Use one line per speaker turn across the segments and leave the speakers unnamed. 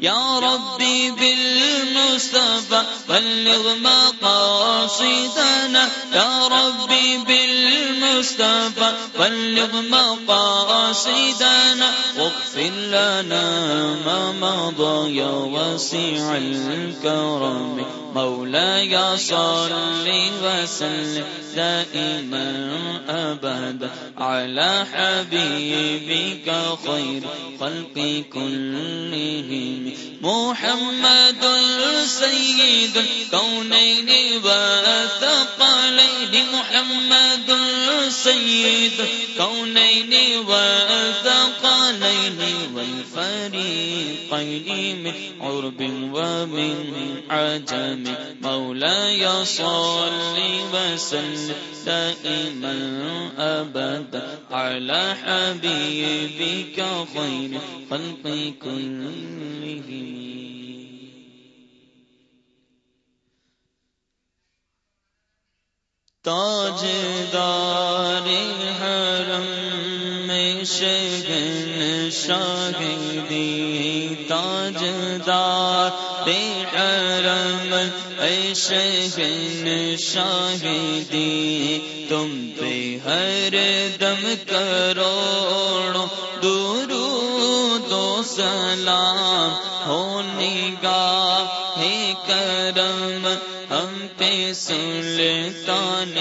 یا ربی بالمصطفى بلغ مقاصدنا یا ربی بالمصطفى بلغ مقاصدنا واغفر لنا ما مضى يا واسع الكرم. مولاي صل وسلم، دائما أبدا، على حبيبك خير خلق كلهم. محمد سيد الكونين وثقلين محمد سيد الكونين وثقلين والفريقين من عرب ومن عجم مولا مولاي صل وسلم دائما أبدا على حبيبك خير خلق كلهم تاج دار حرم میں شگن شاہدی تاج دار حرم اے شگن شاہدی تم پہ ہر دم کروڑوں دورو دو سلام ہونے گا ہے کرم ہم پہ سلطان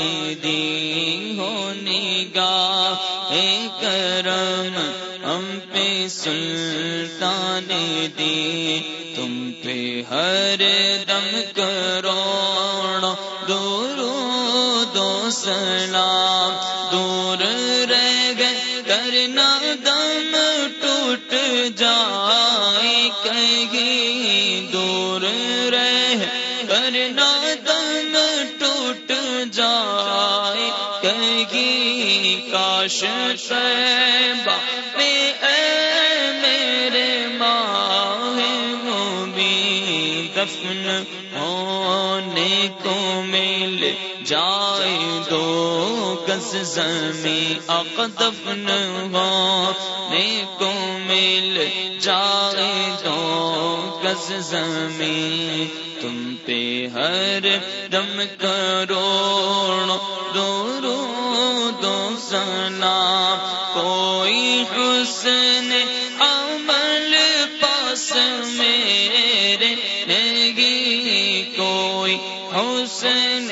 دی ہونی گا اے کرم، ہم پہ سلطان دی۔ تم پہ ہر دم کروڑ دور دو سلام۔ دور رہ گئے کرنا دم ٹوٹ جائے۔ کہیں جائے کاش شیبا اے میرے ماہ بھی دفن ہونے کو مل جائے دو گز زمین اق دفن ہونے کو مل جائے دو گز زمین تم پہ ہر دم کروڑ دو دو سنا۔ کوئی حسن عمل پاس میرے نہیں کوئی حسن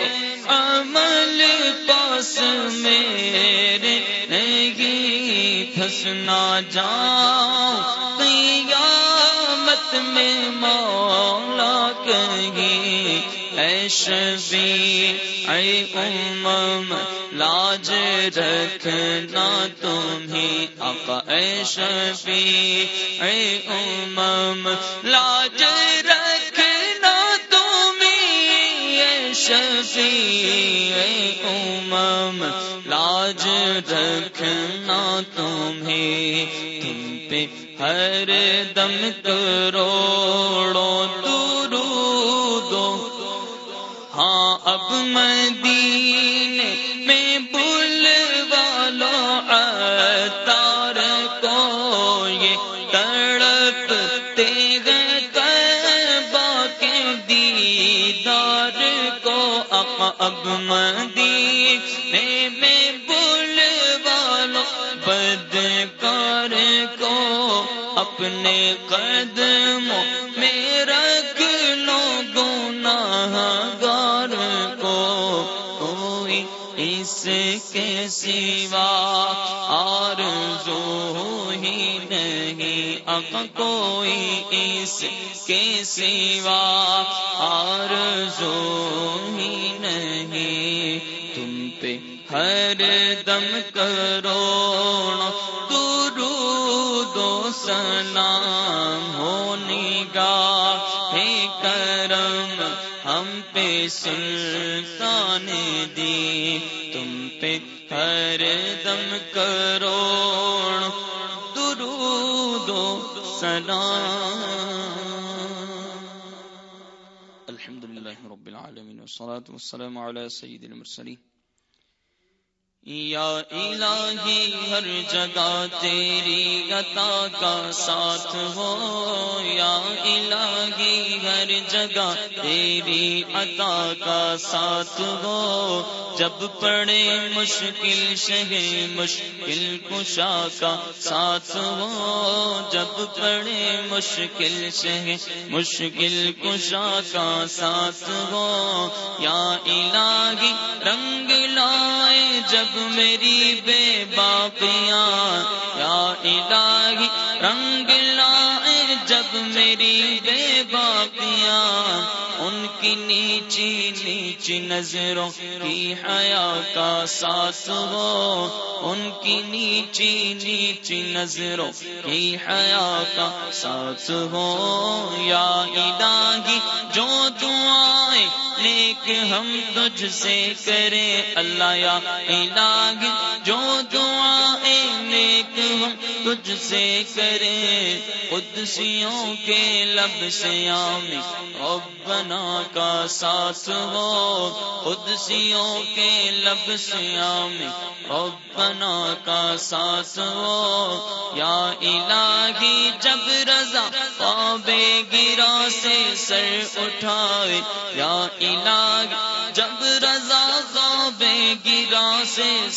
عمل پاس میرے نہیں پھنسنا جاؤ قیامت میں مولا شبی اے امم، لاج رکھنا تمہیں آقا اے شبی اے امم، لاج رکھنا تمہیں، اے شبی اے امم، لاج رکھنا تمہیں، تم پہ ہر دم کروڑو مدینے میں بل والو تار کو یہ تڑپ تیگ کے دیدار کو اب مدینے میں بل والو بد کر کو اپنے قدموں میں رکھ کے سوا آرزو ہی نہیں اب کوئی اس کے سوا آرزو ہی نہیں تم پہ ہر دم کروڑ دو سلام ہونی گا ہے کرم ہم پہ سلطان دی تم پہ ہر دم کروڑ درود و سلام۔ الحمد لله رب العالمين والصلاة والسلام على سيد المرسلين یا الہی ہر جگہ تیری عطا کا ساتھ ہو۔ یا الہی ہر جگہ تیری عطا کا ساتھ ہو۔ جب پڑے مشکل شہ مشکل کشا کا ساتھ ہو۔ جب پڑے مشکل شہ مشکل کشا کا ساتھ ہو۔ یا الہی جب میری بے باقیاں، یا الہی، رنگ لائے جب میری بے باقیاں، ان کی نیچی نیچی نظروں کی حیا کا ساتھ ہو، ان کی نیچی نیچی نظروں کی حیا کا ساتھ ہو، یا الہی، جو دعائیں نیک ہم تجھ سے کریں اللہ یا الہی جو دعا تجھ سے کریں قدسیوں کے لب سے آمی ربنا کا ساتھ ہو، قدسیوں کے لب سے آمی ربنا کا ساتھ ہو۔ یا الہی، جب رضا پابے گرا سے سر اٹھائے۔ یا الہی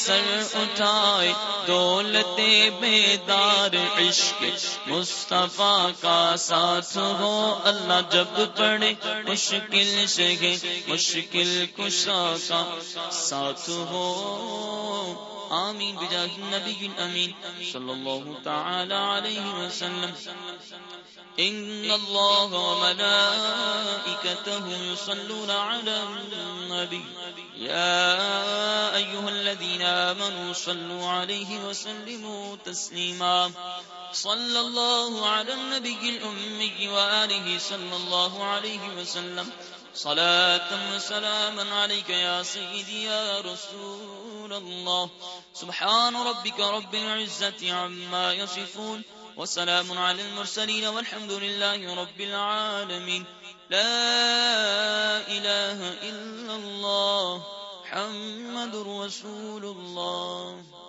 سر اٹھائے دولت بیدار عشق مصطفیٰ کا ساتھ ہو۔ اللہ جب پڑے مشکل سے مشکل کشا کا ساتھ ہو۔ آمین، بجاہ النبی الامین صلی اللہ تعالی علیہ وسلم۔ ان اللہ وملائکته يصلون على النبی۔ یا ایها الذين آمنوا صلوا عليه وسلموا تسلیما صلى الله على النبي الأمي وآله صلى الله عليه وسلم. صلاة وسلاما عليك يا سيدي يا رسول الله. سبحان ربك رب العزة عما يصفون. وسلام على المرسلين والحمد لله رب العالمين. لا إله إلا الله. محمد رسول الله.